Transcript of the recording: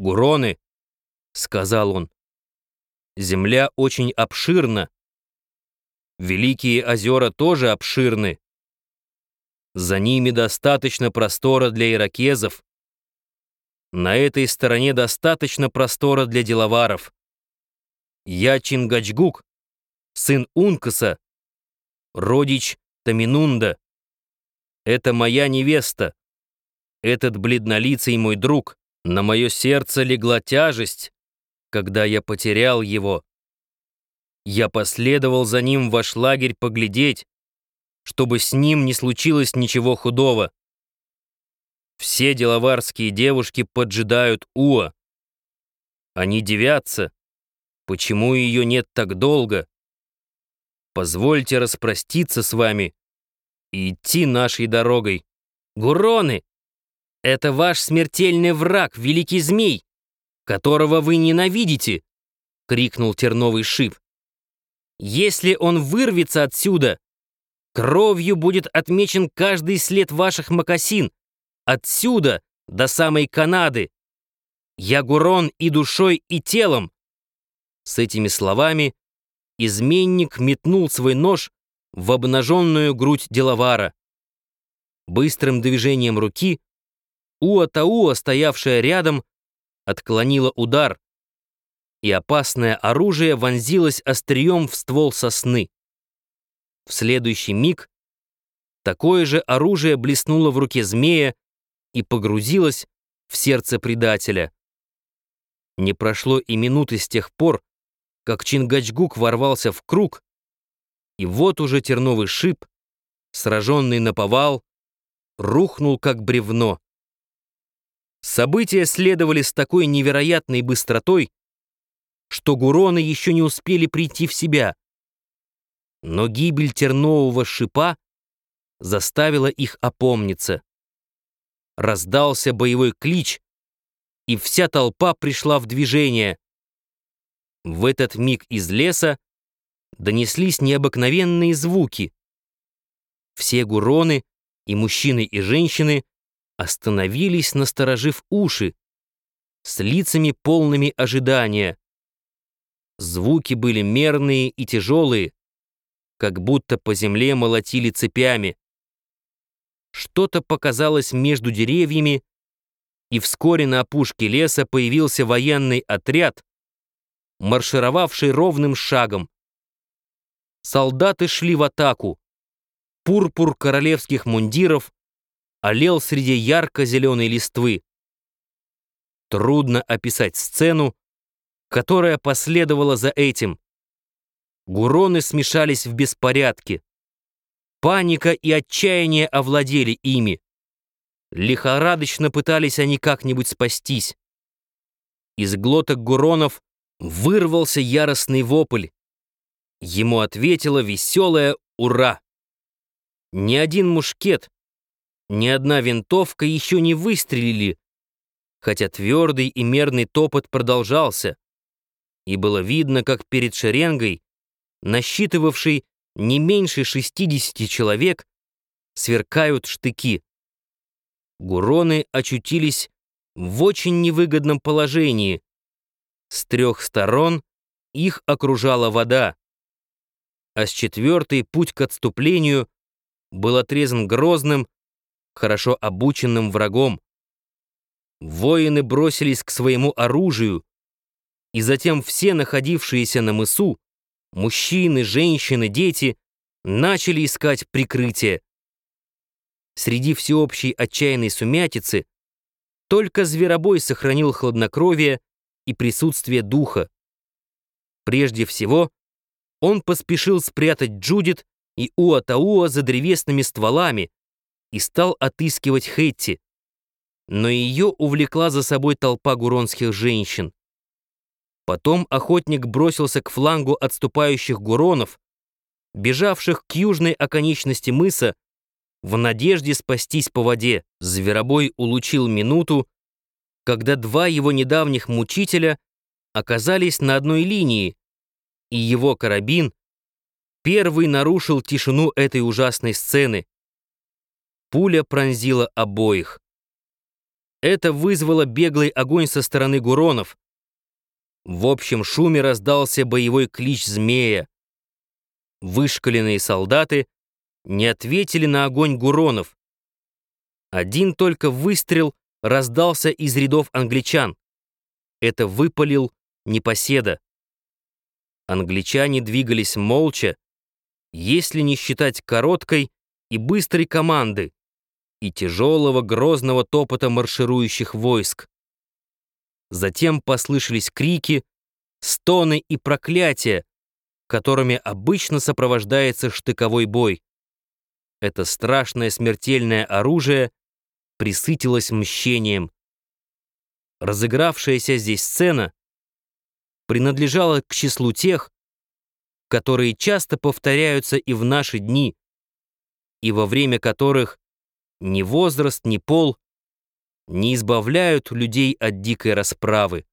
«Гуроны», — сказал он, — «земля очень обширна. Великие озера тоже обширны. За ними достаточно простора для иракезов. На этой стороне достаточно простора для деловаров. Я Чингачгук, сын Ункаса, родич Таминунда. Это моя невеста. Этот бледнолицый мой друг. На мое сердце легла тяжесть, когда я потерял его. Я последовал за ним в ваш лагерь поглядеть, чтобы с ним не случилось ничего худого. Все деловарские девушки поджидают Уа. Они девятся, почему ее нет так долго. Позвольте распроститься с вами и идти нашей дорогой. Гуроны! Это ваш смертельный враг, великий змей, которого вы ненавидите!» — крикнул терновый шип. «Если он вырвется отсюда, кровью будет отмечен каждый след ваших мокасин, отсюда до самой Канады. Я Гурон и душой, и телом!» С этими словами изменник метнул свой нож в обнаженную грудь деловара. Быстрым движением руки Уа-Тауа, стоявшая рядом, отклонила удар, и опасное оружие вонзилось острием в ствол сосны. В следующий миг такое же оружие блеснуло в руке змея и погрузилось в сердце предателя. Не прошло и минуты с тех пор, как Чингачгук ворвался в круг, и вот уже терновый шип, сраженный на повал, рухнул как бревно. События следовали с такой невероятной быстротой, что гуроны еще не успели прийти в себя. Но гибель тернового шипа заставила их опомниться. Раздался боевой клич, и вся толпа пришла в движение. В этот миг из леса донеслись необыкновенные звуки. Все гуроны, и мужчины, и женщины, остановились, насторожив уши, с лицами полными ожидания. Звуки были мерные и тяжелые, как будто по земле молотили цепями. Что-то показалось между деревьями, и вскоре на опушке леса появился военный отряд, маршировавший ровным шагом. Солдаты шли в атаку. Пурпур королевских мундиров олел среди ярко-зеленой листвы. Трудно описать сцену, которая последовала за этим. Гуроны смешались в беспорядке. Паника и отчаяние овладели ими. Лихорадочно пытались они как-нибудь спастись. Из глоток гуронов вырвался яростный вопль. Ему ответила веселая «Ура!». Ни один мушкет, ни одна винтовка еще не выстрелили, хотя твердый и мерный топот продолжался, и было видно, как перед шеренгой, насчитывавшей не меньше 60 человек, сверкают штыки. Гуроны очутились в очень невыгодном положении. С трех сторон их окружала вода, а с четвертой путь к отступлению был отрезан грозным, хорошо обученным врагом. Воины бросились к своему оружию, и затем все находившиеся на мысу, мужчины, женщины, дети, начали искать прикрытие. Среди всеобщей отчаянной сумятицы только зверобой сохранил хладнокровие и присутствие духа. Прежде всего, он поспешил спрятать Джудит и Уатауа за древесными стволами, и стал отыскивать Хэтти, но ее увлекла за собой толпа гуронских женщин. Потом охотник бросился к флангу отступающих гуронов, бежавших к южной оконечности мыса, в надежде спастись по воде. Зверобой улучил минуту, когда два его недавних мучителя оказались на одной линии, и его карабин первый нарушил тишину этой ужасной сцены. Пуля пронзила обоих. Это вызвало беглый огонь со стороны гуронов. В общем шуме раздался боевой клич змея. Вышкаленные солдаты не ответили на огонь гуронов. Один только выстрел раздался из рядов англичан. Это выпалил непоседа. Англичане двигались молча, если не считать короткой и быстрой команды и тяжелого грозного топота марширующих войск. Затем послышались крики, стоны и проклятия, которыми обычно сопровождается штыковой бой. Это страшное смертельное оружие присытилось мщением. Разыгравшаяся здесь сцена принадлежала к числу тех, которые часто повторяются и в наши дни, и во время которых ни возраст, ни пол не избавляют людей от дикой расправы.